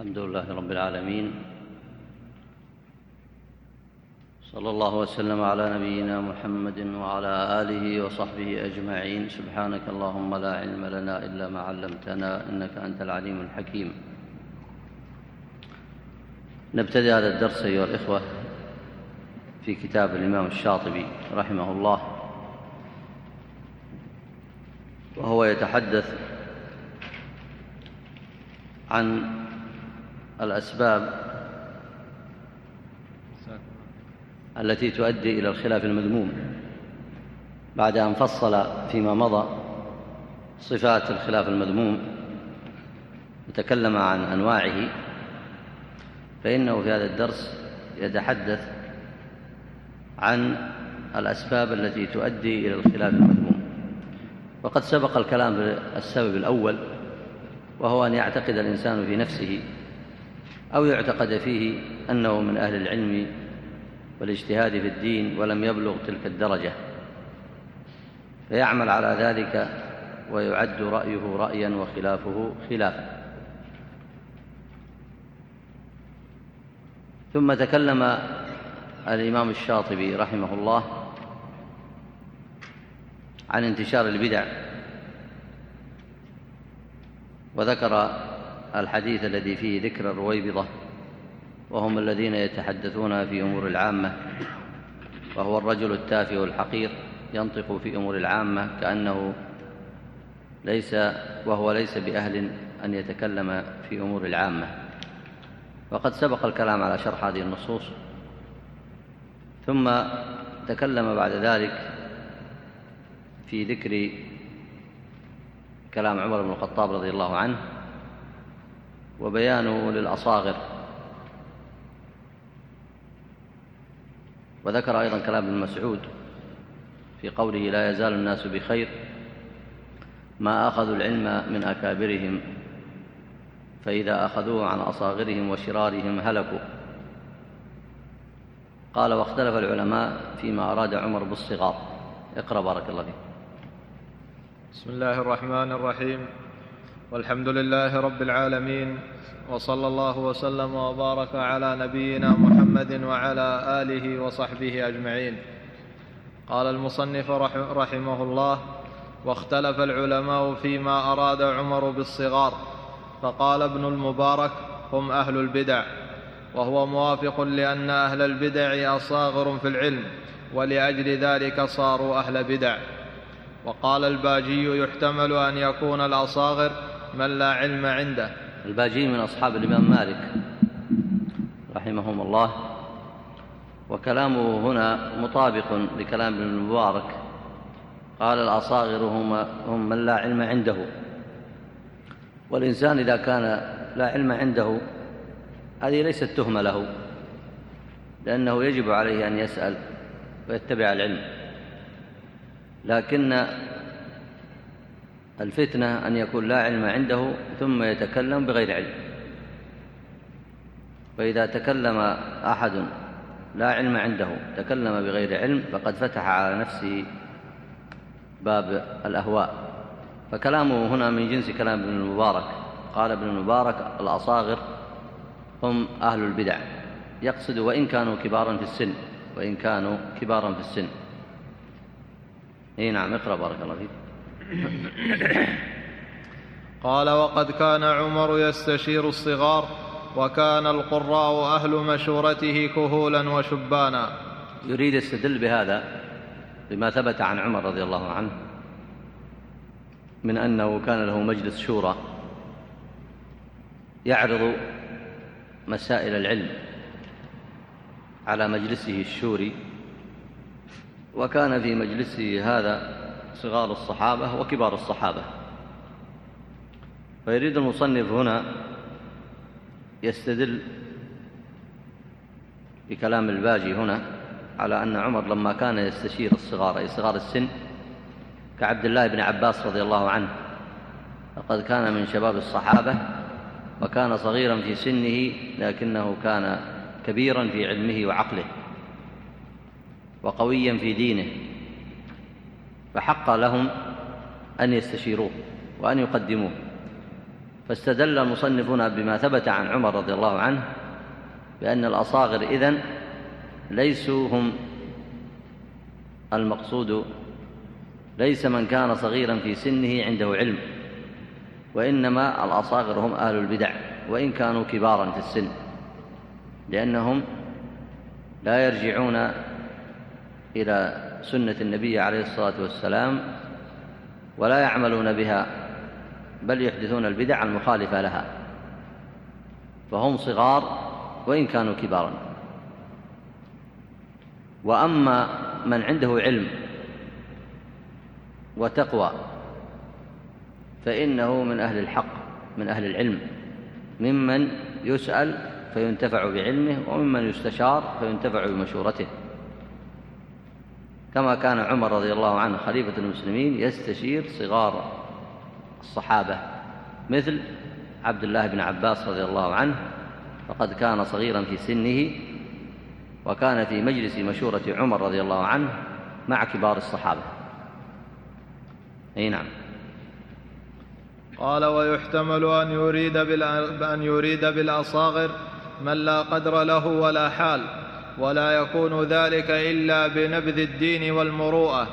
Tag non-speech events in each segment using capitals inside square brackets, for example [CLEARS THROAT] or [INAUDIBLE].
الحمد لله رب العالمين. صلى الله وسلم على نبينا محمد وعلى آله وصحبه أجمعين. سبحانك اللهم لا علم لنا إلا ما علمتنا إنك أنت العليم الحكيم. نبتدئ هذا الدرس أيها الإخوة في كتاب الإمام الشاطبي رحمه الله. وهو يتحدث عن الأسباب التي تؤدي إلى الخلاف المذموم بعد أن فصل فيما مضى صفات الخلاف المذموم وتكلم عن أنواعه فإنه في هذا الدرس يتحدث عن الأسباب التي تؤدي إلى الخلاف المذموم. وقد سبق الكلام بالسبب الأول وهو أن يعتقد الإنسان في نفسه أو يعتقد فيه أنه من أهل العلم والاجتهاد في الدين ولم يبلغ تلك الدرجة. فيعمل على ذلك ويعد رأيه رأيا وخلافه خلافا. ثم تكلم الإمام الشاطبي رحمه الله عن انتشار البدع وذكر الحديث الذي فيه ذكر الرويبضة وهم الذين يتحدثون في أمور العامة وهو الرجل التافه الحقير ينطق في أمور العامة كأنه ليس وهو ليس بأهل أن يتكلم في أمور العامة. وقد سبق الكلام على شرح هذه النصوص. ثم تكلم بعد ذلك في ذكر كلام عمر بن الخطاب رضي الله عنه وبيانه للأصاغر. وذكر أيضا كلام ابن مسعود في قوله لا يزال الناس بخير ما أخذوا العلم من أكابرهم فإذا أخذوه عن أصاغرهم وشرارهم هلكوا. قال واختلف العلماء فيما أراد عمر بالصغار. اقرأ بارك الله فيك. بسم الله الرحمن الرحيم. والحمد لله رب العالمين وصلى الله وسلم وبارك على نبينا محمد وعلى آله وصحبه أجمعين. قال المصنف رحمه الله واختلف العلماء فيما أراد عمر بالصغار فقال ابن المبارك هم أهل البدع وهو موافق لأن أهل البدع أصاغر في العلم ولأجل ذلك صاروا أهل بدع. وقال الباجي يحتمل أن يكون الأصاغر من لا علم عنده. الباجي من أصحاب الإمام مالك رحمهم الله. وكلامه هنا مطابق لكلام ابن المبارك. قال الأصاغر هم, هم من لا علم عنده. والإنسان إذا كان لا علم عنده هذه ليست تهمة له لأنه يجب عليه أن يسأل ويتبع العلم. لكن الفتنة أن يكون لا علم عنده ثم يتكلم بغير علم. فإذا تكلم أحد لا علم عنده تكلم بغير علم فقد فتح على نفسه باب الأهواء. فكلامه هنا من جنس كلام ابن المبارك. قال ابن المبارك الأصاغر هم أهل البدع. يقصد وإن كانوا كبارا في السن وإن كانوا كبارا في السن. إي نعم اقرأ بارك الله فيك. قال وقد كان عمر يستشير الصغار وكان القراء أهل مشورته كهولا وشبانا. يريد يستدل بهذا بما ثبت عن عمر رضي الله عنه من أنه كان له مجلس شورى يعرض مسائل العلم على مجلسه الشوري وكان في مجلسه هذا صغار الصحابة وكبار الصحابة. فيريد المصنف هنا يستدل بكلام الباجي هنا على أن عمر لما كان يستشير الصغار أي صغار السن كعبد الله بن عباس رضي الله عنه. فقد كان من شباب الصحابة وكان صغيرا في سنه لكنه كان كبيرا في علمه وعقله وقويا في دينه. فحق لهم أن يستشيروه وأن يقدموه. فاستدل المصنفون بما ثبت عن عمر رضي الله عنه بأن الأصاغر إذن ليسوا هم المقصود ليس من كان صغيرا في سنه عنده علم وإنما الأصاغر هم أهل البدع وإن كانوا كبارا في السن لأنهم لا يرجعون إلى سنة النبي عليه الصلاة والسلام ولا يعملون بها بل يحدثون البدع المخالفة لها. فهم صغار وإن كانوا كبارا. وأما من عنده علم وتقوى فإنه من أهل الحق من أهل العلم. ممن يسأل فينتفع بعلمه وممن يستشار فينتفع بمشورته. كما كان عمر رضي الله عنه خليفة المسلمين يستشير صغار الصحابة مثل عبد الله بن عباس رضي الله عنه فقد كان صغيرا في سنه وكان في مجلس مشورة عمر رضي الله عنه مع كبار الصحابة. أي نعم. قال ويحتمل أن يريد, أن يريد بالأصاغر من لا قدر له ولا حال. ولا يكون ذلك إلا بنبذ الدين والمروءة.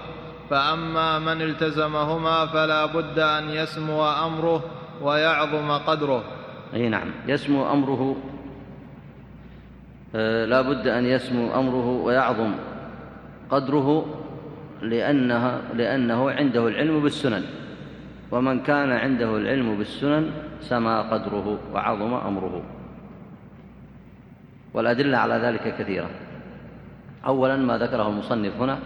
فأما من التزمهما فلا بد أن يسمو أمره ويعظم قدره. أي نعم يسمو أمره آه، لا بد أن يسمو أمره ويعظم قدره لأنها لأنه عنده العلم بالسنن. ومن كان عنده العلم بالسنن سما قدره وعظم أمره. والأدلة على ذلك كثيرة. أولا ما ذكره المصنف هنا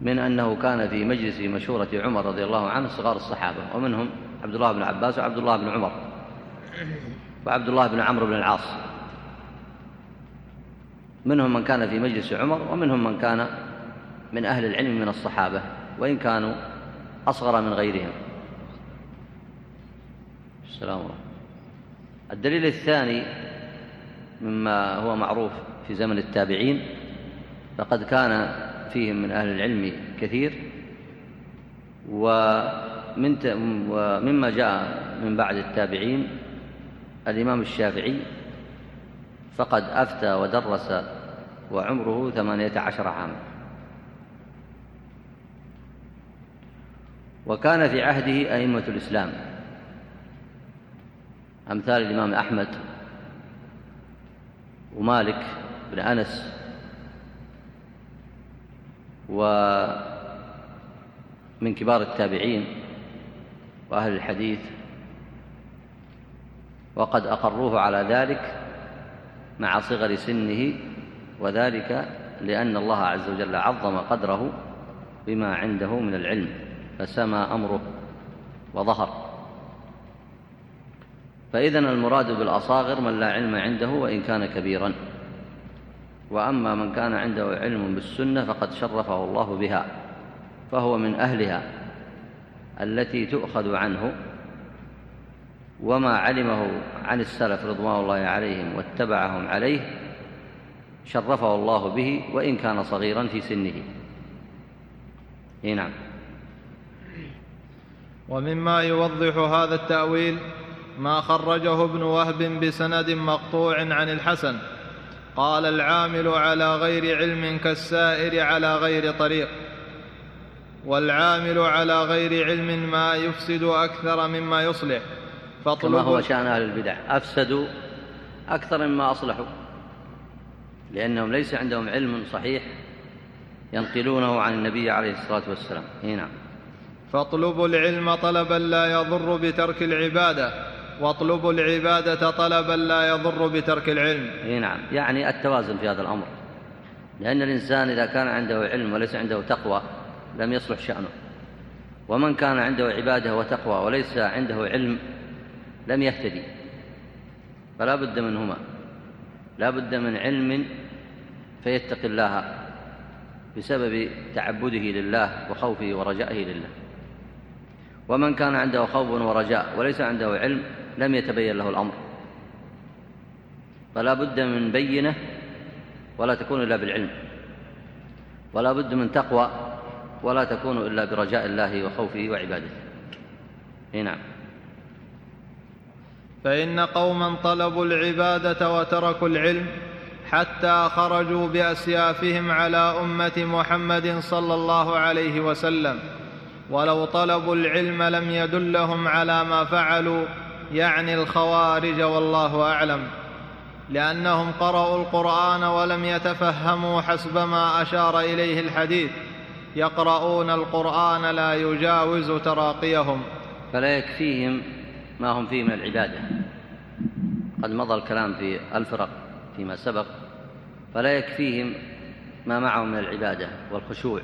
من أنه كان في مجلس مشورة عمر رضي الله عنه صغار الصحابة ومنهم عبد الله بن عباس وعبد الله بن عمر وعبد الله بن عمرو بن العاص. منهم من كان في مجلس عمر ومنهم من كان من أهل العلم من الصحابة وإن كانوا أصغر من غيرهم. السلام عليكم. الدليل الثاني مما هو معروف في زمن التابعين فقد كان فيهم من أهل العلم كثير. ومن ومما جاء من بعد التابعين الإمام الشافعي فقد أفتى ودرس وعمره ثمانية عشر عاما. وكان في عهده أئمة الإسلام. أمثال الإمام أحمد ومالك بن أنس ومن كبار التابعين وأهل الحديث وقد أقروه على ذلك مع صغر سنه وذلك لأن الله عز وجل عظم قدره بما عنده من العلم فسمى أمره وظهر فإذا المراد بالأصاغر من لا علم عنده وإن كان كبيرا. وأما من كان عنده علم بالسنة فقد شرفه الله بها فهو من أهلها التي تؤخذ عنه. وما علمه عن السلف رضوان الله عليهم واتبعهم عليه شرفه الله به وإن كان صغيرا في سنه. نعم. ومما يوضح هذا التأويل ما خرجه ابن وهب بسند مقطوع عن الحسن. قال العامل على غير علم كالسائر على غير طريق. والعامل على غير علم ما يفسد أكثر مما يصلح. كما هو شأن أهل البدع. أفسدوا أكثر مما أصلحوا. لأنهم ليس عندهم علم صحيح ينقلونه عن النبي عليه الصلاة والسلام. هنا. فاطلبوا العلم طلبا لا يضر بترك العبادة. واطلبوا العبادة طلبا لا يضر بترك العلم. إي نعم. يعني التوازن في هذا الأمر. لأن الإنسان إذا كان عنده علم وليس عنده تقوى لم يصلح شأنه. ومن كان عنده عبادة وتقوى وليس عنده علم لم يهتدي. فلا بد منهما. لا بد من علم فيتقي الله بسبب تعبده لله وخوفه ورجائه لله. ومن كان عنده خوف ورجاء وليس عنده علم لم يتبين له الأمر. فلا بد من بينة ولا تكون إلا بالعلم. ولا بد من تقوى ولا تكون إلا برجاء الله وخوفه وعبادته. نعم. فإن قوما طلبوا العبادة وتركوا العلم حتى خرجوا بأسيافهم على أمة محمد صلى الله عليه وسلم. ولو طلبوا العلم لم يدلهم على ما فعلوا يعني الخوارج والله أعلم. لأنهم قرأوا القرآن ولم يتفهموا حسب ما أشار إليه الحديث. يقرؤون القرآن لا يجاوز تراقيهم. فلا يكفيهم ما هم فيه من العبادة. قد مضى الكلام في الفرق فيما سبق. فلا يكفيهم ما معهم من العبادة والخشوع.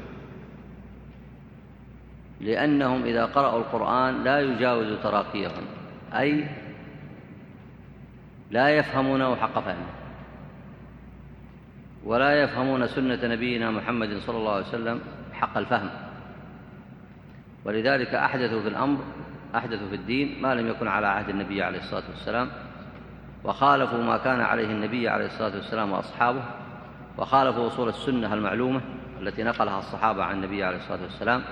لأنهم إذا قرأوا القرآن لا يجاوز تراقيهم أي لا يفهمونه حق فهمه. ولا يفهمون سنة نبينا محمد صلى الله عليه وسلم حق الفهم. ولذلك أحدثوا في الأمر أحدثوا في الدين ما لم يكن على عهد النبي عليه الصلاة والسلام وخالفوا ما كان عليه النبي عليه الصلاة والسلام وأصحابه وخالفوا أصول السنة المعلومة التي نقلها الصحابة عن النبي عليه الصلاة والسلام.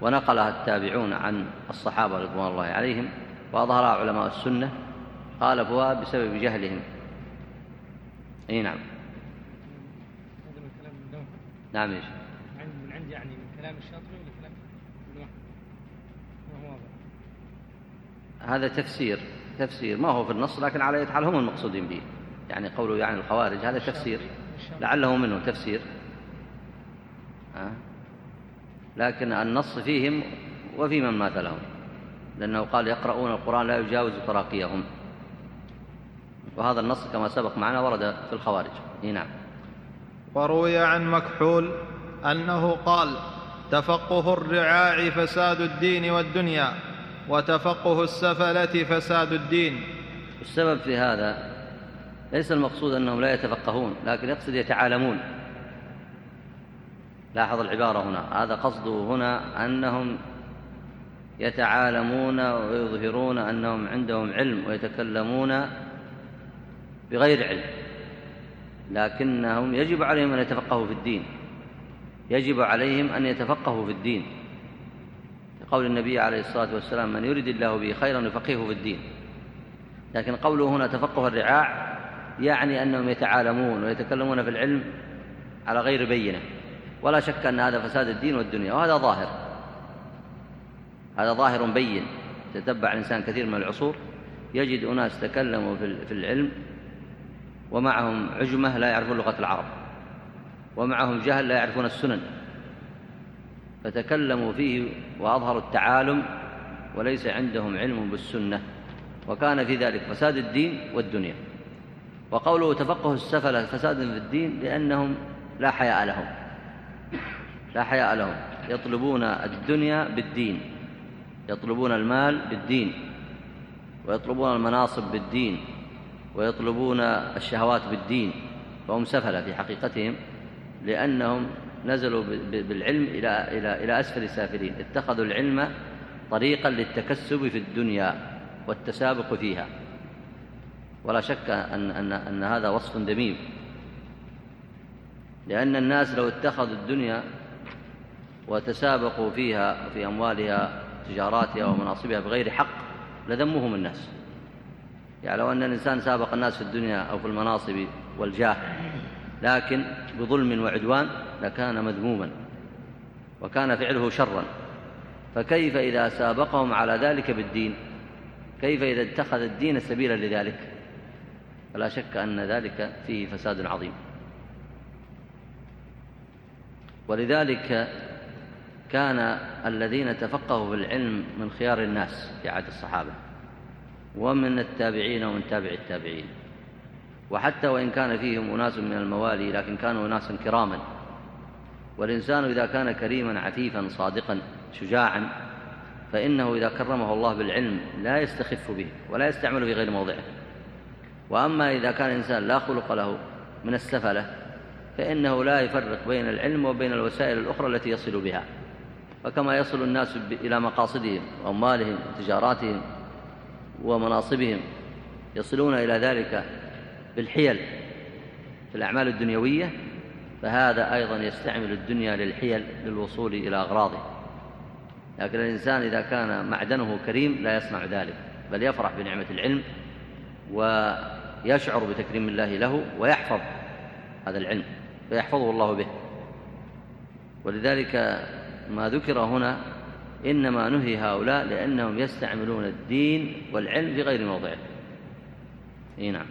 ونقلها التابعون عن الصحابة رضوان الله عليهم وأظهرها علماء السنة خالفوها بسبب جهلهم. أي نعم. هذا من كلام ابن نعم إيش من عندي يعني من كلام الشاطبي ولا كلام هذا تفسير تفسير ما هو في النص لكن على حال هم المقصودين به. يعني قوله يعني الخوارج هذا تفسير. لعله منه تفسير. أه؟ لكن النص فيهم وفي من ماثلهم لأنه قال يقرؤون القرآن لا يجاوز تراقيهم. وهذا النص كما سبق معنا ورد في الخوارج. نعم. وروي عن مكحول أنه قال تفقه الرعاع فساد الدين والدنيا وتفقه السفلة فساد الدين. السبب في هذا ليس المقصود أنهم لا يتفقهون لكن يقصد يتعالمون. لاحظ العبارة هنا. هذا قصده هنا أنهم يتعالمون ويظهرون أنهم عندهم علم ويتكلمون بغير علم لكنهم يجب عليهم أن يتفقهوا في الدين. يجب عليهم أن يتفقهوا في الدين. قول النبي عليه الصلاة والسلام من يريد الله به خيرا يفقهه في الدين. لكن قوله هنا تفقه الرعاع يعني أنهم يتعالمون ويتكلمون في العلم على غير بينة. ولا شك أن هذا فساد الدين والدنيا وهذا ظاهر. هذا ظاهر بين. تتبع الإنسان كثير من العصور يجد أناس تكلموا في العلم ومعهم عجمة لا يعرفون لغة العرب ومعهم جهل لا يعرفون السنن. فتكلموا فيه وأظهروا التعالم وليس عندهم علم بالسنة. وكان في ذلك فساد الدين والدنيا. وقوله تفقه السفلة فساد في الدين لأنهم لا حياء لهم. لا حياء لهم. يطلبون الدنيا بالدين. يطلبون المال بالدين. ويطلبون المناصب بالدين. ويطلبون الشهوات بالدين. فهم سفلة في حقيقتهم لأنهم نزلوا بالعلم إلى, إلى, إلى أسفل السافلين. اتخذوا العلم طريقا للتكسب في الدنيا والتسابق فيها. ولا شك أن, أن, أن هذا وصف ذميم لأن الناس لو اتخذوا الدنيا وتسابقوا فيها في أموالها تجاراتها ومناصبها بغير حق لذمهم الناس. يعني لو أن الإنسان سابق الناس في الدنيا أو في المناصب والجاه لكن بظلم وعدوان لكان مذموما وكان فعله شرا. فكيف إذا سابقهم على ذلك بالدين؟ كيف إذا اتخذ الدين سبيلا لذلك؟ فلا شك أن ذلك فيه فساد عظيم. ولذلك كان الذين تفقهوا في العلم من خيار الناس في عهد الصحابة ومن التابعين ومن تابع التابعين. وحتى وإن كان فيهم أناس من الموالي لكن كانوا أناسا كراما. والإنسان إذا كان كريما عفيفا صادقا شجاعا فإنه إذا كرمه الله بالعلم لا يستخف به ولا يستعمل في غير موضعه. وأما إذا كان الإنسان لا خلق له من السفلة فإنه لا يفرق بين العلم وبين الوسائل الأخرى التي يصل بها. فكما يصل الناس إلى مقاصدهم وأموالهم وتجاراتهم ومناصبهم يصلون إلى ذلك بالحيل في الأعمال الدنيوية فهذا أيضا يستعمل الدنيا للحيل للوصول إلى أغراضه. لكن الإنسان إذا كان معدنه كريم لا يصنع ذلك بل يفرح بنعمة العلم ويشعر بتكريم الله له ويحفظ هذا العلم فيحفظه الله به. ولذلك ما ذكر هنا إنما نهي هؤلاء لأنهم يستعملون الدين والعلم في غير موضعه. إي نعم.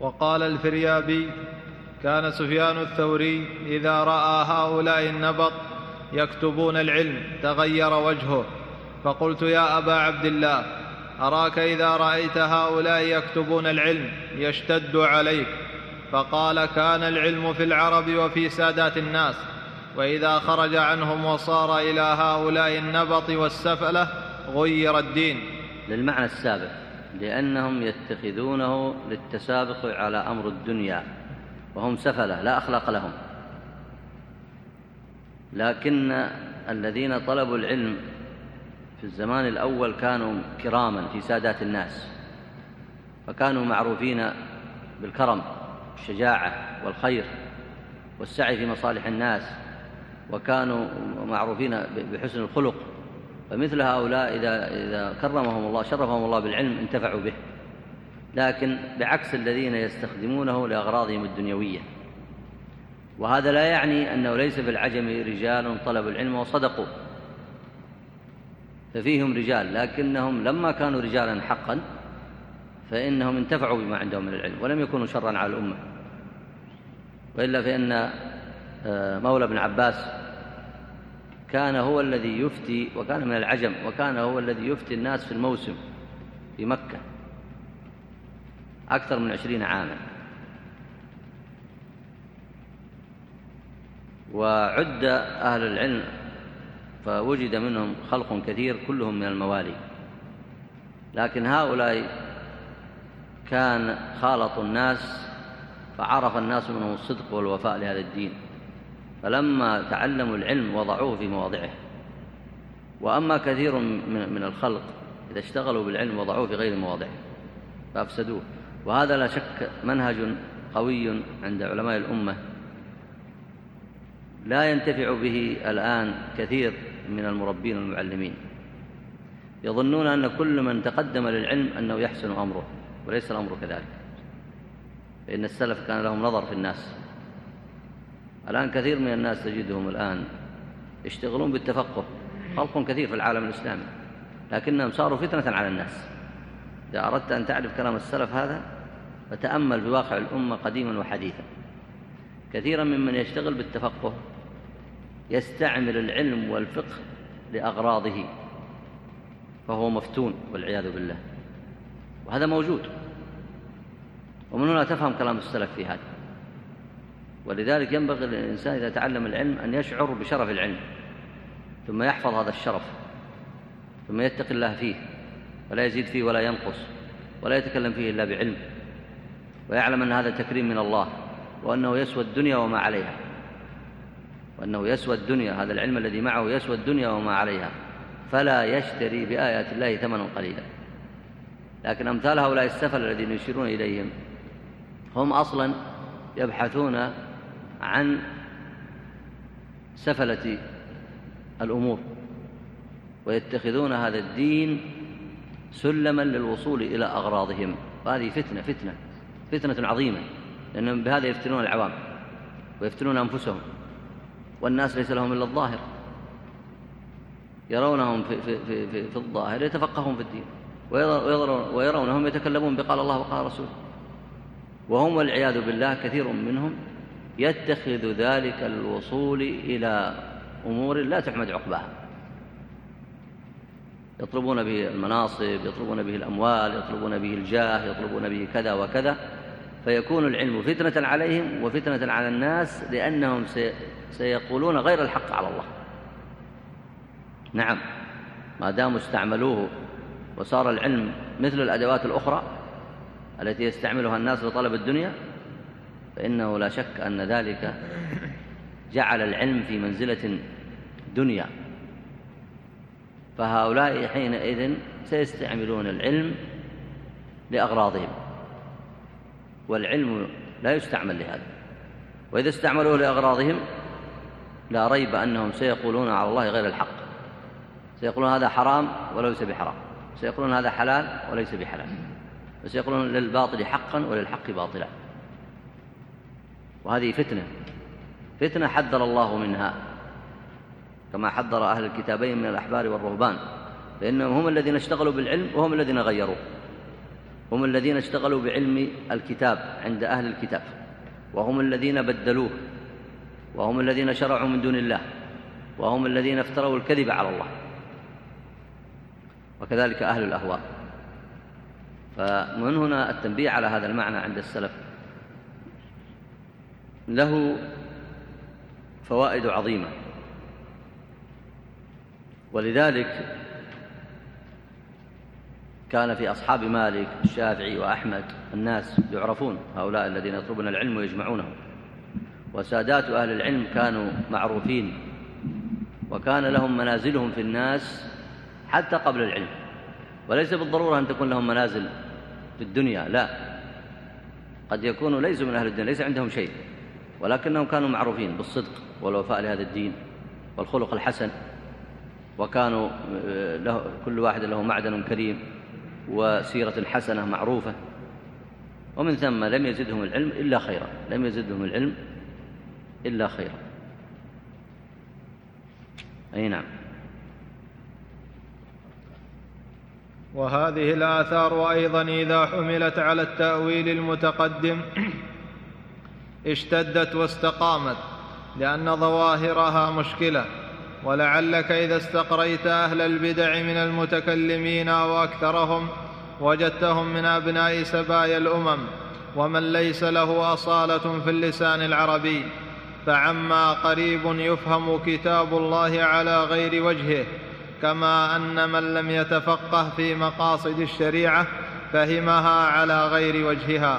وقال الفريابي كان سفيان الثوري إذا رأى هؤلاء النبط يكتبون العلم تغير وجهه. فقلت يا أبا عبد الله أراك إذا رأيت هؤلاء يكتبون العلم يشتد عليك؟ فقال كان العلم في العرب وفي سادات الناس. وإذا خرج عنهم وصار إلى هؤلاء النبط والسفلة غير الدين. للمعنى السابق لأنهم يتخذونه للتسابق على أمر الدنيا وهم سفلة لا أخلاق لهم. لكن الذين طلبوا العلم في الزمان الأول كانوا كراما في سادات الناس فكانوا معروفين بالكرم والشجاعه والخير والسعي في مصالح الناس. وكانوا معروفين بحسن الخلق. فمثل هؤلاء إذا, إذا كرمهم الله شرفهم الله بالعلم انتفعوا به. لكن بعكس الذين يستخدمونه لأغراضهم الدنيوية. وهذا لا يعني أنه ليس في العجم رجال طلبوا العلم وصدقوا. ففيهم رجال لكنهم لما كانوا رجالا حقا فإنهم انتفعوا بما عندهم من العلم ولم يكونوا شرا على الأمة. وإلا فإن آه، مولى بن عباس كان هو الذي يفتي وكان من العجم وكان هو الذي يفتي الناس في الموسم في مكة أكثر من عشرين عاما. وعد أهل العلم فوجد منهم خلق كثير كلهم من الموالي. لكن هؤلاء كان خالطوا الناس فعرف الناس منهم الصدق والوفاء لهذا الدين. فلما تعلموا العلم وضعوه في مواضعه. وأما كثير من الخلق إذا اشتغلوا بالعلم وضعوه في غير مواضعه فأفسدوه. وهذا لا شك منهج قوي عند علماء الأمة. لا ينتفع به الآن كثير من المربين المعلمين يظنون أن كل من تقدم للعلم أنه يحسن أمره وليس الأمر كذلك. فإن السلف كان لهم نظر في الناس. الآن كثير من الناس تجدهم الآن يشتغلون بالتفقه. خلق كثير في العالم الإسلامي لكنهم صاروا فتنة على الناس. إذا أردت أن تعرف كلام السلف هذا فتأمل في واقع الأمة قديما وحديثا. كثيرا ممن يشتغل بالتفقه يستعمل العلم والفقه لأغراضه فهو مفتون والعياذ بالله. وهذا موجود. ومن هنا تفهم كلام السلف في هذا. ولذلك ينبغي للإنسان إذا تعلم العلم أن يشعر بشرف العلم ثم يحفظ هذا الشرف ثم يتقي الله فيه ولا يزيد فيه ولا ينقص ولا يتكلم فيه إلا بعلم ويعلم أن هذا تكريم من الله وأنه يسوى الدنيا وما عليها وأنه يسوى الدنيا هذا العلم الذي معه يسوى الدنيا وما عليها فلا يشتري بآيات الله ثمنا قليلا. لكن أمثال هؤلاء السفل الذين يشيرون إليهم هم أصلا يبحثون عن سفلة الأمور ويتخذون هذا الدين سلما للوصول إلى أغراضهم. وهذه فتنة فتنة فتنة عظيمة لأنهم بهذا يفتنون العوام ويفتنون أنفسهم. والناس ليس لهم إلا الظاهر. يرونهم في, في, في, في, في الظاهر يتفقهون في الدين ويرونهم يتكلمون بقال الله وقال رسوله. وهم والعياذ بالله كثير منهم يتخذ ذلك الوصول إلى أمور لا تحمد عقباها. يطلبون به المناصب يطلبون به الأموال يطلبون به الجاه يطلبون به كذا وكذا فيكون العلم فتنة عليهم وفتنة على الناس لأنهم سيقولون غير الحق على الله. نعم ما داموا استعملوه وصار العلم مثل الأدوات الأخرى التي يستعملها الناس لطلب الدنيا فإنه لا شك أن ذلك جعل العلم في منزلة دنيا. فهؤلاء حينئذ سيستعملون العلم لأغراضهم والعلم لا يستعمل لهذا. وإذا استعملوه لأغراضهم لا ريب أنهم سيقولون على الله غير الحق. سيقولون هذا حرام وليس بحرام. سيقولون هذا حلال وليس بحلال. وسيقولون للباطل حقا وللحق باطلا. وهذه فتنة. فتنة حذر الله منها كما حذر أهل الكتابين من الأحبار والرهبان فإنهم هم الذين اشتغلوا بالعلم وهم الذين غيروه هم الذين اشتغلوا بعلم الكتاب عند أهل الكتاب وهم الذين بدلوه وهم الذين شرعوا من دون الله وهم الذين افتروا الكذب على الله وكذلك أهل الأهواء. فمن هنا التنبيه على هذا المعنى عند السلف. له فوائد عظيمة. ولذلك كان في أصحاب مالك الشافعي وأحمد الناس يعرفون هؤلاء الذين يطلبون العلم ويجمعونه وسادات أهل العلم كانوا معروفين وكان لهم منازلهم في الناس حتى قبل العلم. وليس بالضرورة أن تكون لهم منازل في الدنيا لا. قد يكونوا ليسوا من أهل الدنيا ليس عندهم شيء. ولكنهم كانوا معروفين بالصدق والوفاء لهذا الدين والخلق الحسن وكانوا آه، له كل واحد له معدن كريم وسيرة حسنة معروفة. ومن ثم لم يزدهم العلم إلا خيرا لم يزدهم العلم إلا خيرا. أي نعم. وهذه الآثار أيضا إذا حملت على التأويل المتقدم اشتدت واستقامت لأن ظواهرها مشكلة. ولعلك إذا استقريت أهل البدع من المتكلمين وأكثرهم وجدتهم من أبناء سبايا الأمم ومن ليس له أصالة في اللسان العربي. فعما قريب يفهم كتاب الله على غير وجهه كما أن من لم يتفقه في مقاصد الشريعة فهمها على غير وجهها.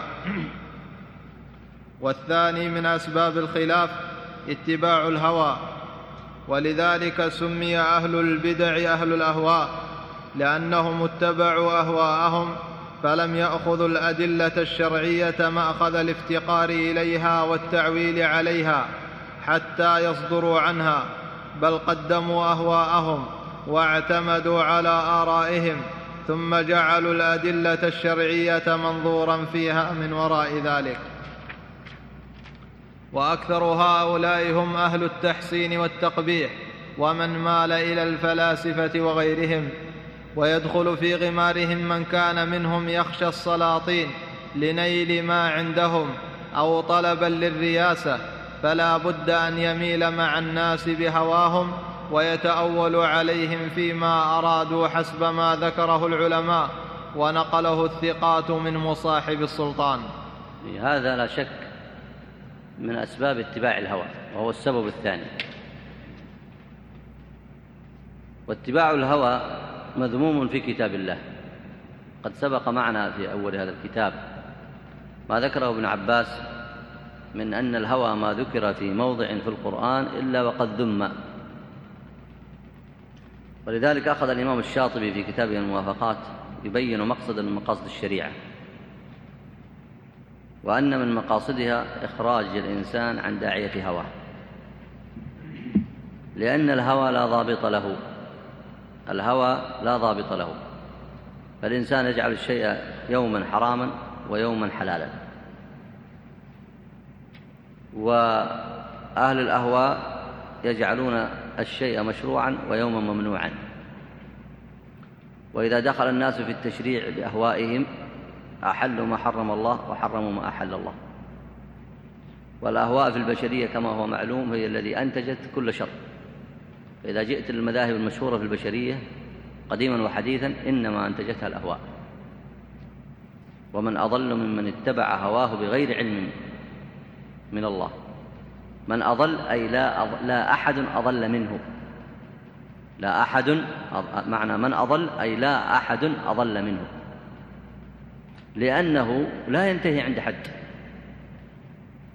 والثاني من أسباب الخلاف اتباع الهوى. ولذلك سمي أهل البدع أهل الأهواء لأنهم اتبعوا أهواءهم فلم يأخذوا الأدلة الشرعية ماخذ الافتقار إليها والتعويل عليها حتى يصدروا عنها بل قدموا أهواءهم واعتمدوا على آرائهم ثم جعلوا الأدلة الشرعية منظورا فيها من وراء ذلك. وأكثر هؤلاء هم أهل التحسين والتقبيح ومن مال إلى الفلاسفة وغيرهم ويدخل في غمارهم من كان منهم يخشى السلاطين لنيل ما عندهم أو طلبا للرياسة فلا بد أن يميل مع الناس بهواهم ويتأول عليهم فيما أرادوا حسب ما ذكره العلماء ونقله الثقات من مصاحب السلطان. هذا لا شك من أسباب اتباع الهوى وهو السبب الثاني. واتباع الهوى مذموم في كتاب الله. قد سبق معنا في أول هذا الكتاب ما ذكره ابن عباس من أن الهوى ما ذكر في موضع في القرآن إلا وقد ذم. ولذلك أخذ الإمام الشاطبي في كتابه الموافقات يبين مقصدا من مقاصد الشريعة. وأن من مقاصدها إخراج الإنسان عن داعية هواه. لأن الهوى لا ضابط له. الهوى لا ضابط له. فالإنسان يجعل الشيء يوما حراما ويوما حلالا. وأهل الأهواء يجعلون الشيء مشروعا ويوما ممنوعا. وإذا دخل الناس في التشريع بأهوائهم أحلوا ما حرم الله وحرموا ما أحل الله. والأهواء في البشرية كما هو معلوم هي الذي أنتجت كل شر. فإذا جئت للمذاهب المشهورة في البشرية قديما وحديثا إنما أنتجتها الأهواء. ومن أضل ممن اتبع هواه بغير علم من الله. من أضل أي لا, أضل لا أحد أضل منه. لا أحد معنى من أضل أي لا أحد أضل منه. لأنه لا ينتهي عند حد.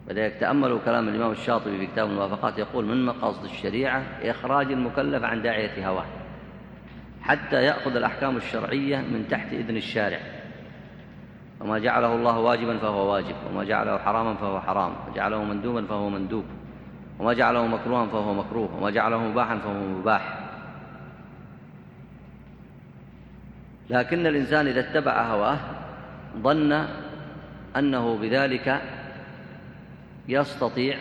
ولذلك تأملوا كلام الإمام الشاطبي في كتاب الموافقات يقول من مقاصد الشريعة إخراج المكلف عن داعية هواه حتى يأخذ الأحكام الشرعية من تحت إذن الشارع. وما جعله الله واجبا فهو واجب وما جعله حراما فهو حرام وجعله مندوبا فهو مندوب وما جعله مكروها فهو مكروه وما جعله مباحا فهو مباح. لكن الإنسان إذا اتبع هواه ظن أنه بذلك يستطيع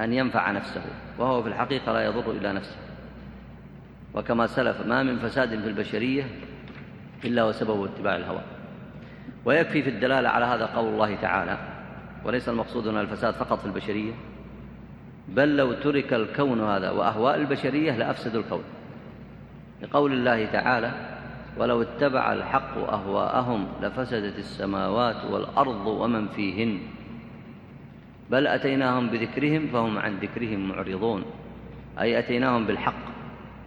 أن ينفع نفسه وهو في الحقيقة لا يضر إلا نفسه. وكما سلف ما من فساد في البشرية إلا وسببه اتباع الهوى. ويكفي في الدلالة على هذا قول الله تعالى وليس المقصود هنا الفساد فقط في البشرية بل لو ترك الكون هذا وأهواء البشرية لأفسدوا الكون. لقول الله تعالى ولو اتبع الحق أهواءهم لفسدت السماوات والأرض ومن فيهن. بل أتيناهم بذكرهم فهم عن ذكرهم معرضون. أي أتيناهم بالحق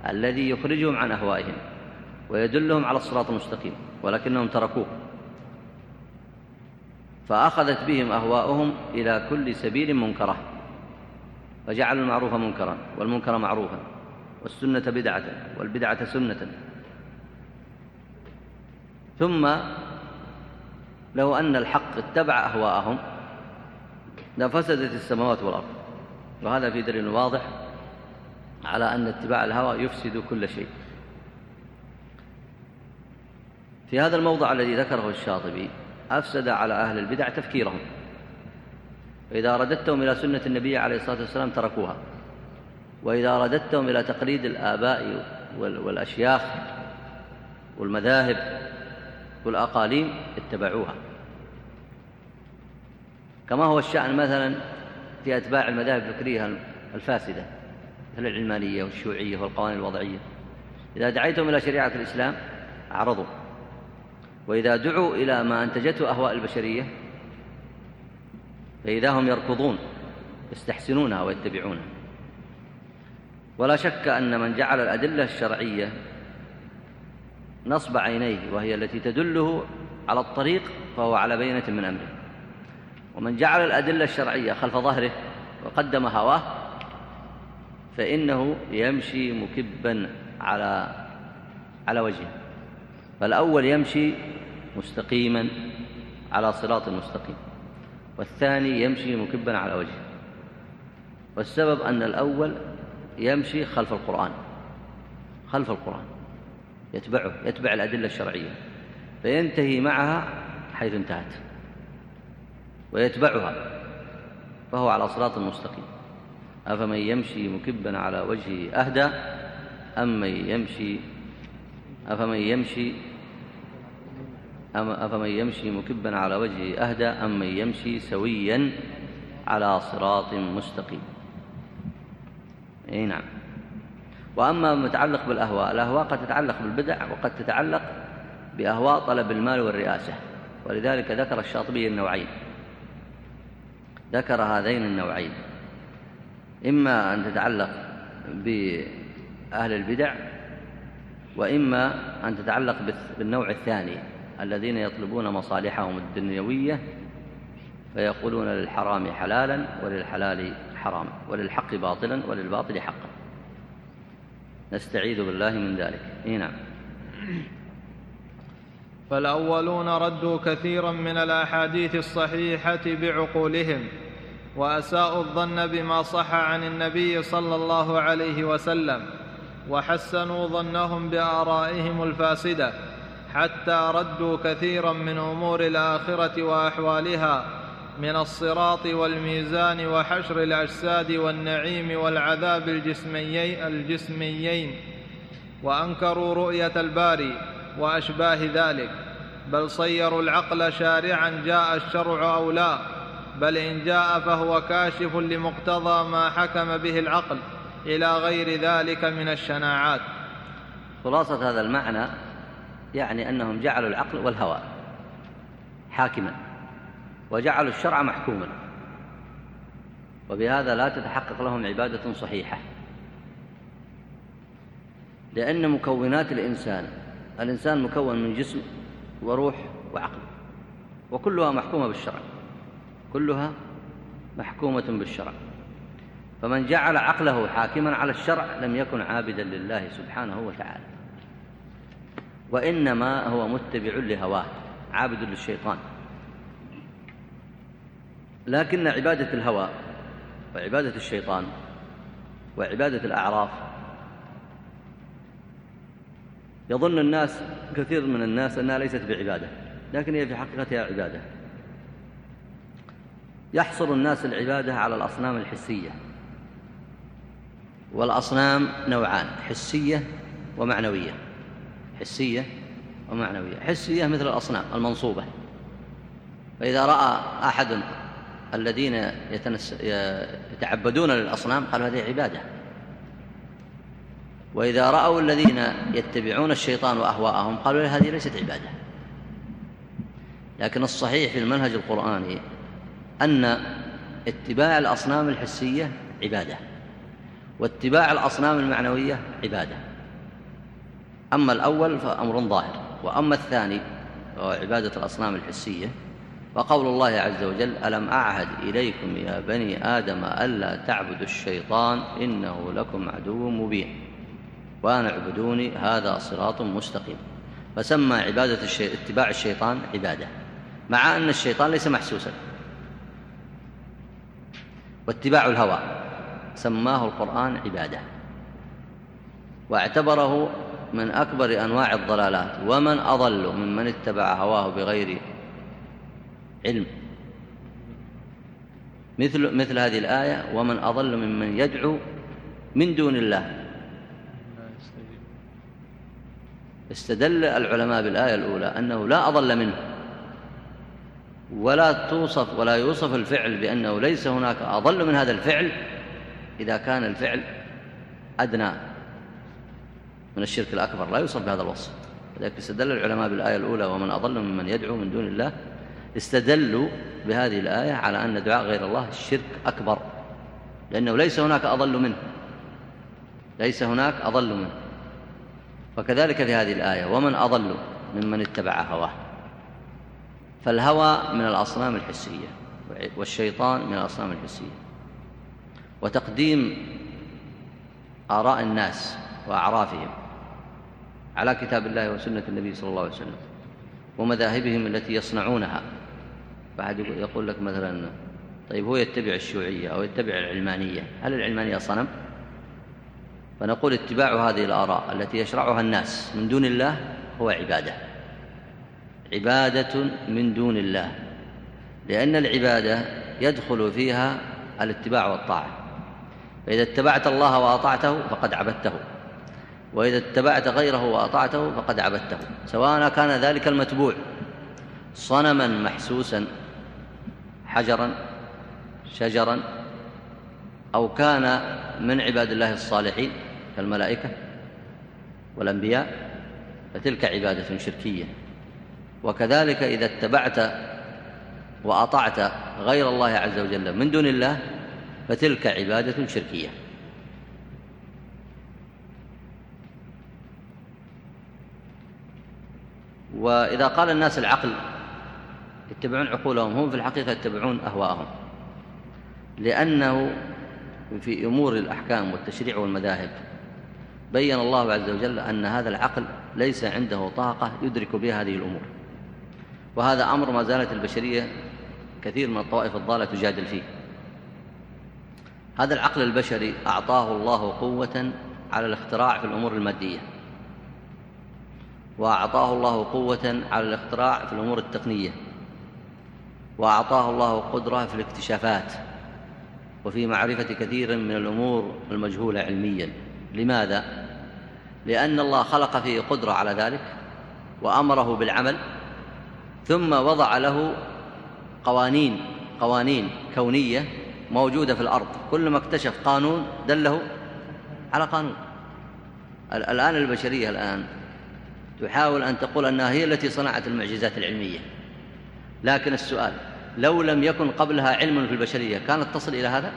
الذي يخرجهم عن أهوائهم ويدلهم على الصراط المستقيم ولكنهم تركوه. فأخذت بهم أهواؤهم إلى كل سبيل منكرة. فجعلوا المعروف منكرا والمنكر معروفا والسنة بدعة والبدعة سنة. ثم لو أن الحق اتبع أهواءهم لفسدت السماوات والأرض. وهذا في دليل واضح على أن اتباع الهوى يفسد كل شيء. في هذا الموضع الذي ذكره الشاطبي أفسد على أهل البدع تفكيرهم. فإذا رددتهم إلى سنة النبي عليه الصلاة والسلام تركوها. وإذا رددتهم إلى تقليد الآباء والأشياخ والمذاهب والأقاليم اتبعوها. كما هو الشأن مثلا في أتباع المذاهب الفكرية الفاسدة مثل العلمانية والشيوعية والقوانين الوضعية. إذا دعيتهم إلى شريعة الإسلام أعرضوا وإذا دعوا إلى ما أنتجته أهواء البشرية فإذا هم يركضون يستحسنونها ويتبعونها. ولا شك أن من جعل الأدلة الشرعية نصب عينيه وهي التي تدله على الطريق فهو على بينة من أمره. ومن جعل الأدلة الشرعية خلف ظهره وقدم هواه فإنه يمشي مكبا على على وجهه. فالأول يمشي مستقيما على صراط مستقيم والثاني يمشي مكبا على وجهه. والسبب أن الأول يمشي خلف القرآن خلف القرآن. يتبعه يتبع الأدلة الشرعية فينتهي معها حيث انتهت ويتبعها فهو على صراط مستقيم. أفمن يمشي مكبا على وجهه أهدى أم من يمشي أفمن يمشي أفمن يمشي مكبا على وجهه أهدى أم من يمشي سويا على صراط مستقيم. أي نعم. وأما متعلق بالأهواء الأهواء قد تتعلق بالبدع وقد تتعلق بأهواء طلب المال والرئاسة. ولذلك ذكر الشاطبي النوعين. ذكر هذين النوعين. إما أن تتعلق بأهل البدع وإما أن تتعلق بالنوع الثاني الذين يطلبون مصالحهم الدنيوية فيقولون للحرام حلالا وللحلال حراما وللحق باطلا وللباطل حقا. نستعيذ بالله من ذلك. إيه نعم. فالأولون ردوا كثيرا من الأحاديث الصحيحة بعقولهم وأساءوا الظن بما صح عن النبي صلى الله عليه وسلم وحسنوا ظنهم بآرائهم الفاسدة حتى ردوا كثيرا من أمور الآخرة وأحوالها من الصراط والميزان وحشر الأجساد والنعيم والعذاب الجسميين, وأنكروا رؤية الباري وأشباه ذلك بل صيروا العقل شارعا جاء الشرع أو لا بل إن جاء فهو كاشف لمقتضى ما حكم به العقل إلى غير ذلك من الشناعات. خلاصة هذا المعنى يعني أنهم جعلوا العقل والهوى حاكما. وجعلوا الشرع محكوما. وبهذا لا تتحقق لهم عبادة صحيحة. لأن مكونات الإنسان الإنسان مكون من جسم وروح وعقل وكلها محكومة بالشرع. كلها محكومة بالشرع. فمن جعل عقله حاكما على الشرع لم يكن عابدا لله سبحانه وتعالى. وإنما هو متبع لهواه عابد للشيطان. لكن عبادة الهوى وعبادة الشيطان وعبادة الأعراف. يظن الناس كثير من الناس أنها ليست بعبادة لكن هي في حقيقتها عبادة. يحصر الناس العبادة على الأصنام الحسية. والأصنام نوعان حسية ومعنوية. حسية ومعنوية. حسية مثل الأصنام المنصوبة. فإذا رأى أحد الذين. يتعبدون للأصنام قالوا هذه عبادة وإذا رأوا الذين يتبعون الشيطان وأهواءهم قالوا هذه ليست عبادة لكن الصحيح في المنهج القرآني أن اتباع الأصنام الحسية عبادة واتباع الأصنام المعنوية عبادة أما الأول فأمر ظاهر وأما الثاني وهو عبادة الأصنام الحسية وقول الله عز وجل ألم أعهد إليكم يا بني آدم ألا تعبدوا الشيطان إنه لكم عدو مبين. وأن اعبدوني هذا صراط مستقيم. فسمى عبادة الشي... اتباع الشيطان عبادة مع أن الشيطان ليس محسوسا. واتباع الهوى سماه القرآن عبادة. واعتبره من أكبر أنواع الضلالات. ومن أضل ممن اتبع هواه بغير علم. مثل مثل هذه الآية ومن أضل ممن يدعو من دون الله. استدل العلماء بالآية الأولى أنه لا أضل منه. ولا توصف ولا يوصف الفعل بأنه ليس هناك أضل من هذا الفعل إذا كان الفعل أدنى من الشرك الأكبر. لا يوصف بهذا الوصف. لذلك استدل العلماء بالآية الأولى ومن أضل ممن يدعو من دون الله استدلوا بهذه الآية على أن دعاء غير الله الشرك أكبر لأنه ليس هناك أضل منه ليس هناك أضل منه. وكذلك في هذه الآية ومن أضل ممن اتبع هواه. فالهوى من الأصنام الحسية والشيطان من الأصنام الحسية. وتقديم آراء الناس وأعرافهم على كتاب الله وسنة النبي صلى الله عليه وسلم ومذاهبهم التي يصنعونها. فأحد يقول لك مثلا طيب هو يتبع الشيوعية أو يتبع العلمانية هل العلمانية صنم؟ فنقول اتباع هذه الآراء التي يشرعها الناس من دون الله هو عبادة. عبادة من دون الله لأن العبادة يدخل فيها الاتباع والطاعة. فإذا اتبعت الله وأطعته فقد عبدته وإذا اتبعت غيره وأطعته فقد عبدته سواء كان ذلك المتبوع. صنما محسوسا حجرا شجرا أو كان من عباد الله الصالحين كالملائكة والأنبياء فتلك عبادة شركية. وكذلك إذا اتبعت وأطعت غير الله عز وجل من دون الله فتلك عبادة شركية. وإذا قال الناس العقل يتبعون عقولهم هم في الحقيقة يتبعون أهواءهم. لأنه في أمور الأحكام والتشريع والمذاهب بين الله عز وجل أن هذا العقل ليس عنده طاقة يدرك بها هذه الأمور. وهذا أمر ما زالت البشرية كثير من الطوائف الضالة تجادل فيه. هذا العقل البشري أعطاه الله قوة على الاختراع في الأمور المادية. وأعطاه الله قوة على الاختراع في الأمور التقنية. وأعطاه الله قدرة في الاكتشافات وفي معرفة كثير من الأمور المجهولة علميا. لماذا؟ لأن الله خلق فيه قدرة على ذلك وأمره بالعمل ثم وضع له قوانين قوانين كونية موجودة في الأرض. كل ما اكتشف قانون دله على قانون. الآن البشرية الآن تحاول أن تقول أنها هي التي صنعت المعجزات العلمية. لكن السؤال لو لم يكن قبلها علم في البشرية كانت تصل إلى هذا؟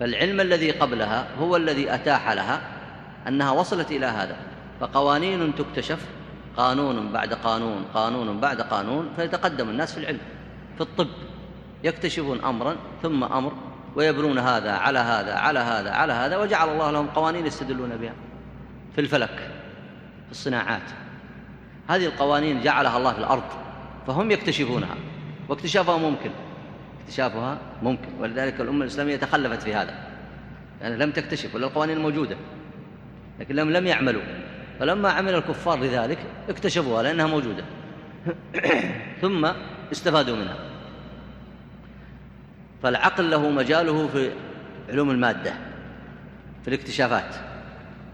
فالعلم الذي قبلها هو الذي أتاح لها أنها وصلت إلى هذا. فقوانين تكتشف قانون بعد قانون قانون بعد قانون فيتقدم الناس في العلم في الطب. يكتشفون أمرا ثم أمر ويبنون هذا على هذا على هذا على هذا وجعل الله لهم قوانين يستدلون بها في الفلك في الصناعات. هذه القوانين جعلها الله في الأرض. فهم يكتشفونها واكتشافها ممكن. اكتشافها ممكن ولذلك الأمة الإسلامية تخلفت في هذا يعني لم تكتشف ولا القوانين موجودة لكن لم لم يعملوا. فلما عمل الكفار لذلك اكتشفوها لأنها موجودة. [CLEARS THROAT] ثم استفادوا منها. فالعقل له مجاله في علوم المادة في الاكتشافات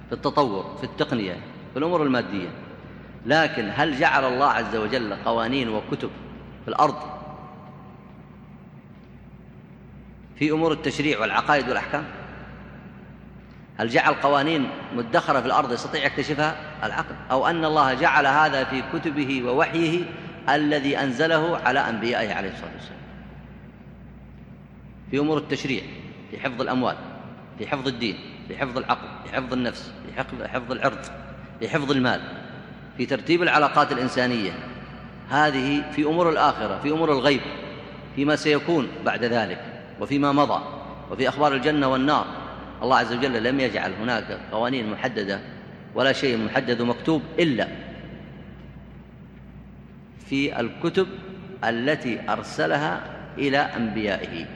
في التطور في التقنية في الأمور المادية. لكن هل جعل الله عز وجل قوانين وكتب في الأرض؟ في أمور التشريع والعقائد والأحكام؟ هل جعل قوانين مدخرة في الأرض يستطيع يكتشفها؟ العقل. أو أن الله جعل هذا في كتبه ووحيه الذي أنزله على أنبيائه عليه الصلاة والسلام. في أمور التشريع في حفظ الأموال في حفظ الدين في حفظ العقل في حفظ النفس في حفظ العرض في حفظ المال في ترتيب العلاقات الإنسانية. هذه في أمور الآخرة في أمور الغيب فيما سيكون بعد ذلك وفيما مضى وفي أخبار الجنة والنار. الله عز وجل لم يجعل هناك قوانين محددة ولا شيء محدد ومكتوب إلا في الكتب التي أرسلها إلى أنبيائه.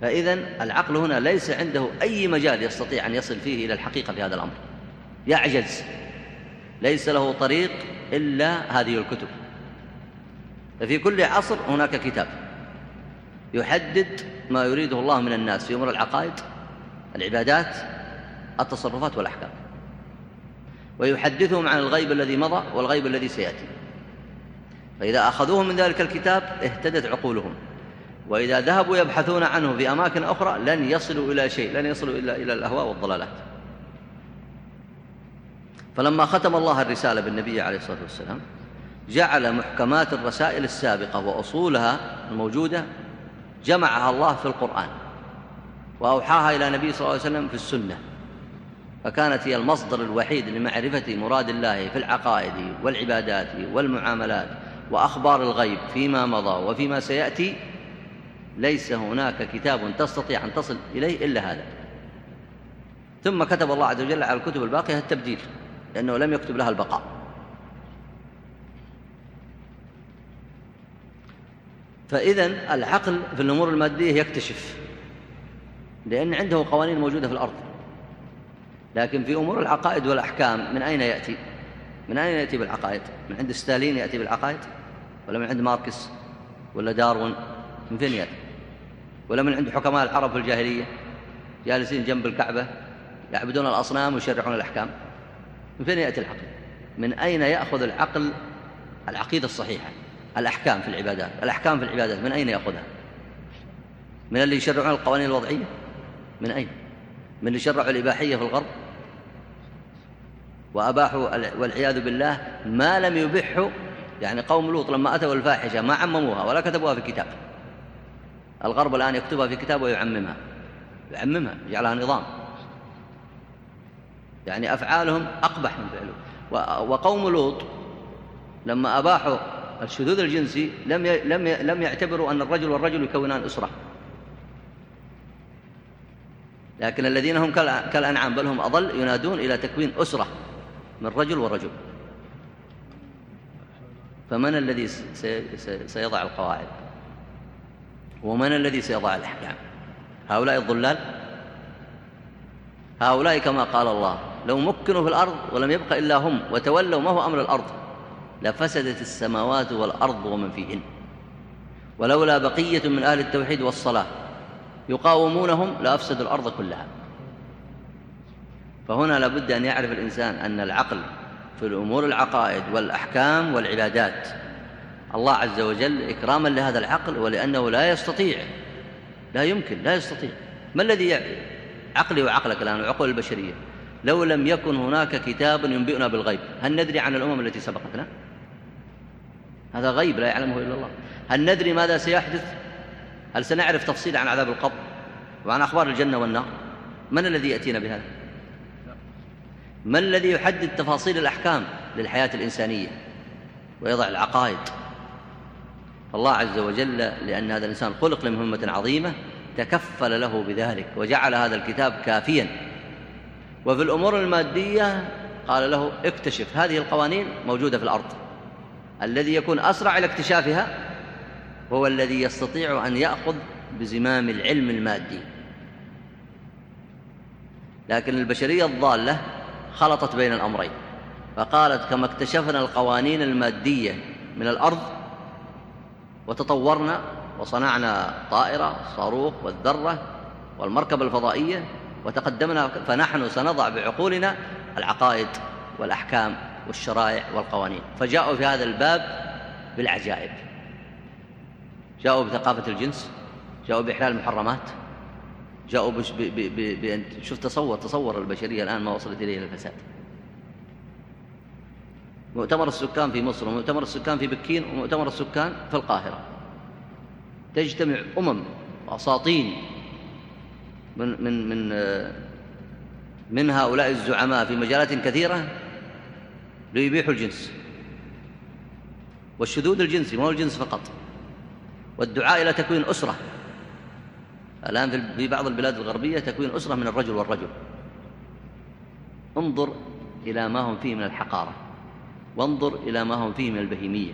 فإذا العقل هنا ليس عنده أي مجال يستطيع أن يصل فيه إلى الحقيقة في هذا الأمر. يعجز. ليس له طريق إلا هذه الكتب. ففي كل عصر هناك كتاب يحدد ما يريده الله من الناس في أمور العقائد العبادات التصرفات والأحكام. ويحدثهم عن الغيب الذي مضى والغيب الذي سيأتي. فإذا أخذوه من ذلك الكتاب اهتدت عقولهم. وإذا ذهبوا يبحثون عنه في أماكن أخرى لن يصلوا إلى شيء لن يصلوا إلا إلى الأهواء والضلالات. فلما ختم الله الرسالة بالنبي عليه الصلاة والسلام جعل محكمات الرسائل السابقة وأصولها الموجودة جمعها الله في القرآن وأوحاها إلى النبي صلى الله عليه وسلم في السنة. فكانت هي المصدر الوحيد لمعرفة مراد الله في العقائد والعبادات والمعاملات وأخبار الغيب فيما مضى وفيما سيأتي. ليس هناك كتاب تستطيع أن تصل إليه إلا هذا. ثم كتب الله عز وجل على الكتب الباقية التبديل. لأنه لم يكتب لها البقاء فإذا العقل في الأمور المادية يكتشف لأن عنده قوانين موجودة في الأرض لكن في أمور العقائد والأحكام من أين يأتي؟ من أين يأتي بالعقائد؟ من عند ستالين يأتي بالعقائد؟ ولا من عند ماركس؟ ولا داروين؟ من فين يأتي؟ ولا من عند حكماء العرب في الجاهلية جالسين جنب الكعبة يعبدون الأصنام ويشرحون الأحكام من فين يأتي العقل؟ من أين يأخذ العقل العقيدة الصحيحة؟ الأحكام في العبادات الأحكام في العبادات من أين يأخذها؟ من اللي يشرعون القوانين الوضعية؟ من أين؟ من اللي شرعوا الإباحية في الغرب؟ وأباحوا والعياذ بالله ما لم يبحوا يعني قوم لوط لما أتوا الفاحشة ما عمموها ولا كتبوها في كتاب. الغرب الآن يكتبها في كتاب ويعممها. يعممها يجعلها نظام. يعني أفعالهم أقبح من فعله وقوم لوط لما أباحوا الشذوذ الجنسي لم لم لم يعتبروا أن الرجل والرجل يكونان أسرة. لكن الذين هم كالأنعام بل هم أضل ينادون إلى تكوين أسرة من رجل ورجل. فمن الذي سيضع القواعد؟ ومن الذي سيضع الأحكام؟ هؤلاء الضلال؟ هؤلاء كما قال الله لو مكنوا في الأرض ولم يبق إلا هم وتولوا ما هو أمر الأرض؟ لفسدت السماوات والأرض ومن فيهن. ولولا بقية من أهل التوحيد والصلاة يقاومونهم لأفسدوا الأرض كلها. فهنا لابد أن يعرف الإنسان أن العقل في الأمور العقائد والأحكام والعبادات. الله عز وجل إكراما لهذا العقل ولأنه لا يستطيع لا يمكن لا يستطيع. ما الذي عقلي وعقلك الآن وعقول البشرية. لو لم يكن هناك كتاب ينبئنا بالغيب. هل ندري عن الأمم التي سبقتنا هذا غيب لا يعلمه إلا الله. هل ندري ماذا سيحدث؟ هل سنعرف تفصيل عن عذاب القبر وعن أخبار الجنة والنار؟ من الذي يأتينا بهذا؟ من الذي يحدد تفاصيل الأحكام للحياة الإنسانية ويضع العقائد؟ الله عز وجل لأن هذا الإنسان خلق لمهمة عظيمة تكفل له بذلك وجعل هذا الكتاب كافيا. وفي الأمور المادية قال له اكتشف هذه القوانين موجودة في الأرض. الذي يكون أسرع إلى اكتشافها هو الذي يستطيع أن يأخذ بزمام العلم المادي. لكن البشرية الضالة خلطت بين الأمرين فقالت كما اكتشفنا القوانين المادية من الأرض وتطورنا وصنعنا طائرة الصاروخ والذرة والمركبة الفضائية وتقدمنا فنحن سنضع بعقولنا العقائد والأحكام والشرائع والقوانين. فجاءوا في هذا الباب بالعجائب. جاءوا بثقافة الجنس جاءوا بإحلال المحرمات جاءوا بش ب ب ب ب شوف تصور تصور البشرية الآن ما وصلت إليه الفساد مؤتمر السكان في مصر ومؤتمر السكان في بكين ومؤتمر السكان في القاهرة. تجتمع أمم وأساطين من من من من هؤلاء الزعماء في مجالات كثيرة ليبيحوا الجنس والشذوذ الجنسي ما هو الجنس فقط والدعاء إلى تكوين أسرة. الآن في بعض البلاد الغربية تكوين أسرة من الرجل والرجل. انظر إلى ما هم فيه من الحقارة. وانظر إلى ما هم فيه من البهيمية.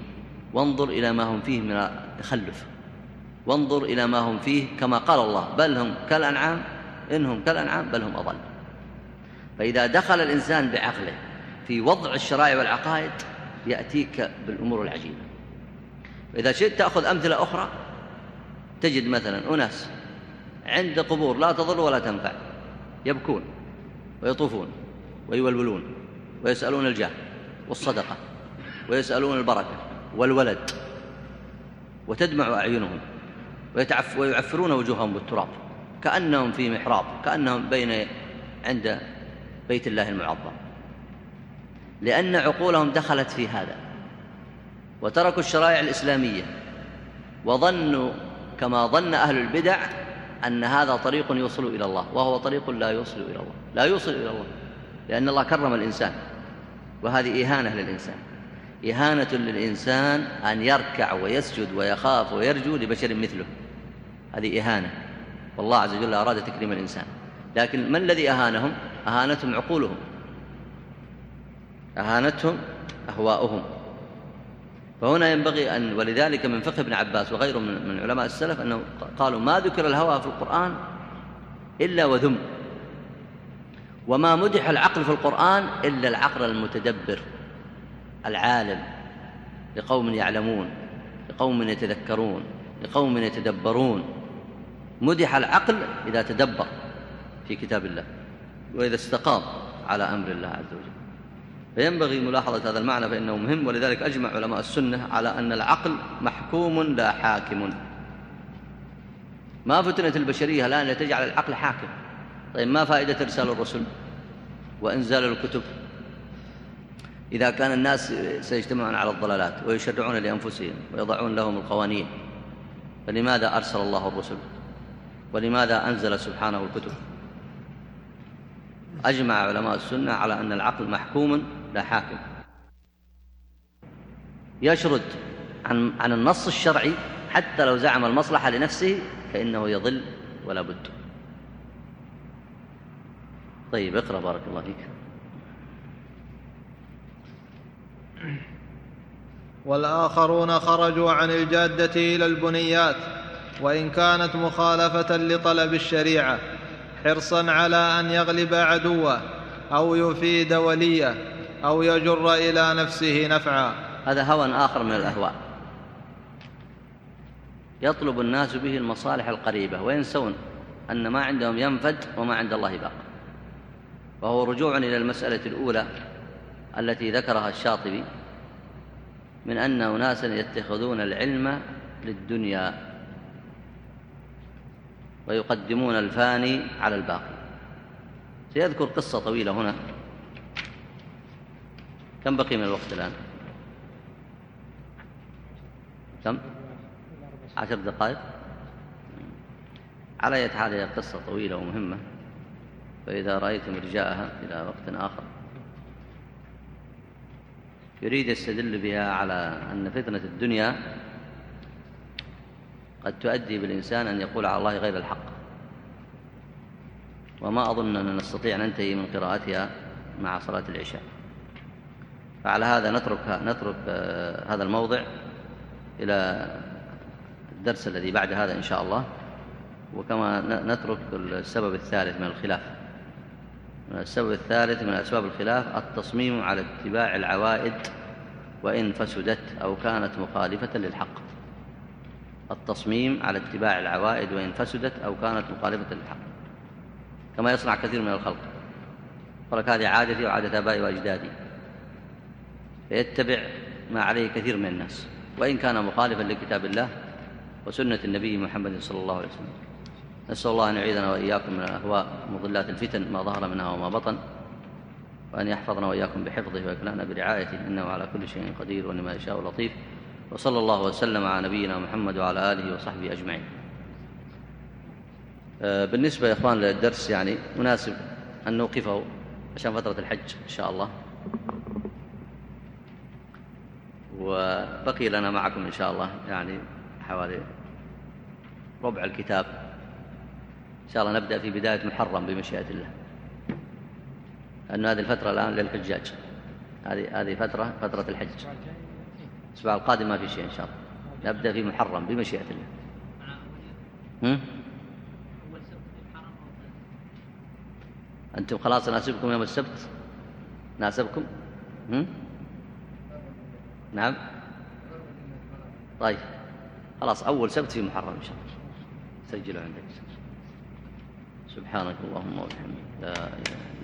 وانظر إلى ما هم فيه من التخلف. وانظر إلى ما هم فيه كما قال الله بل هم كالأنعام إنهم كالأنعام بل هم أضل. فإذا دخل الإنسان بعقله في وضع الشرائع والعقائد يأتيك بالأمور العجيبة. إذا شئت تأخذ أمثلة أخرى تجد مثلا أناس عند قبور لا تضر ولا تنفع يبكون ويطوفون ويولولون ويسألون الجاه والصدقة ويسألون البركة والولد وتدمع أعينهم. ويتعف ويعفرون وجوههم بالتراب. كأنهم في محراب كأنهم بين عند بيت الله المعظم. لأن عقولهم دخلت في هذا. وتركوا الشرائع الإسلامية. وظنوا كما ظن أهل البدع أن هذا طريق يوصل إلى الله. وهو طريق لا يوصل إلى الله. لا يوصل إلى الله. لأن الله كرم الإنسان. وهذه إهانة للإنسان. إهانة للإنسان أن يركع ويسجد ويخاف ويرجو لبشر مثله. هذه إهانة. والله عز وجل أراد تكريم الإنسان. لكن ما الذي أهانهم؟ أهانتهم عقولهم. أهانتهم أهواؤهم. فهنا ينبغي أن ولذلك من فقه ابن عباس وغيره من علماء السلف أنه قالوا ما ذكر الهوى في القرآن إلا وذم. وما مدح العقل في القرآن إلا العقل المتدبر العالم لقوم يعلمون لقوم يتذكرون. لقوم يتدبرون. مدح العقل إذا تدبر في كتاب الله وإذا استقام على أمر الله عز وجل. فينبغي ملاحظة هذا المعنى فإنه مهم ولذلك أجمع علماء السنة على أن العقل محكوم لا حاكم. ما فتنة البشرية الآن لتجعل العقل حاكم. طيب ما فائدة إرسال الرسل وإنزال الكتب؟ إذا كان الناس سيجتمعون على الضلالات ويشرعون لأنفسهم ويضعون لهم القوانين فلماذا أرسل الله الرسل؟ ولماذا أنزل سبحانه الكتب؟ أجمع علماء السنة على أن العقل محكوم لا حاكم. يشرد عن, عن النص الشرعي حتى لو زعم المصلحة لنفسه فإنه يضل ولا بد. طيب اقرأ بارك الله فيك. والآخرون خرجوا عن الجادة إلى البنيات وإن كانت مخالفة لطلب الشريعة حرصا على أن يغلب عدوه أو يفيد وليه أو يجر إلى نفسه نفعا. هذا هوى آخر من الأهواء. يطلب الناس به المصالح القريبة وينسون أن ما عندهم ينفد وما عند الله باق. وهو رجوع إلى المسألة الأولى التي ذكرها الشاطبي من أن أناسا يتخذون العلم للدنيا ويقدمون الفاني على الباقي. سيذكر قصة طويلة هنا. كم بقي من الوقت الآن؟ كم؟ عشر دقائق. على أية حال هي قصة طويلة ومهمة فإذا رأيتم إرجاءها إلى وقت آخر. يريد يستدل بها على أن فتنة الدنيا قد تؤدي بالإنسان أن يقول على الله غير الحق. وما أظن أن نستطيع أن ننتهي من قراءتها مع صلاة العشاء. فعلى هذا نترك نترك آه، هذا الموضع إلى الدرس الذي بعد هذا إن شاء الله. وكما نترك السبب الثالث من الخلاف. السبب الثالث من أسباب الخلاف التصميم على اتباع العوائد وإن فسدت أو كانت مخالفة للحق. التصميم على اتباع العوائد وإن فسدت أو كانت مخالفة للحق. كما يصنع كثير من الخلق. قال هذه عادتي وعادة آبائي وأجدادي. فيتبع ما عليه كثير من الناس. وإن كان مخالفا لكتاب الله وسنة النبي محمد صلى الله عليه وسلم. نسأل الله أن يعيذنا وإياكم من الأهواء مضلات الفتن ما ظهر منها وما بطن وأن يحفظنا وإياكم بحفظه ويكلنا برعايته إنه على كل شيء قدير وإنما يشاء لطيف. وصلى الله وسلم على نبينا محمد وعلى آله وصحبه أجمعين. آه، بالنسبة يا إخوان للدرس يعني مناسب أن نوقفه عشان فترة الحج إن شاء الله. وبقي لنا معكم إن شاء الله يعني حوالي ربع الكتاب. إن شاء الله نبدأ في بداية محرم بمشيئة الله. لأن هذه الفترة الآن للحجاج. هذه هذه فترة فترة الحج. الأسبوع القادم ما في شيء إن شاء الله. نبدأ في محرم بمشيئة الله. هم؟ أنتم خلاص ناسبكم يوم السبت؟ ناسبكم؟ هم؟ نعم. طيب. خلاص أول سبت في محرم إن شاء الله. سجلوا عندك. سبحانك اللهم وبحمدك. لا إله إلا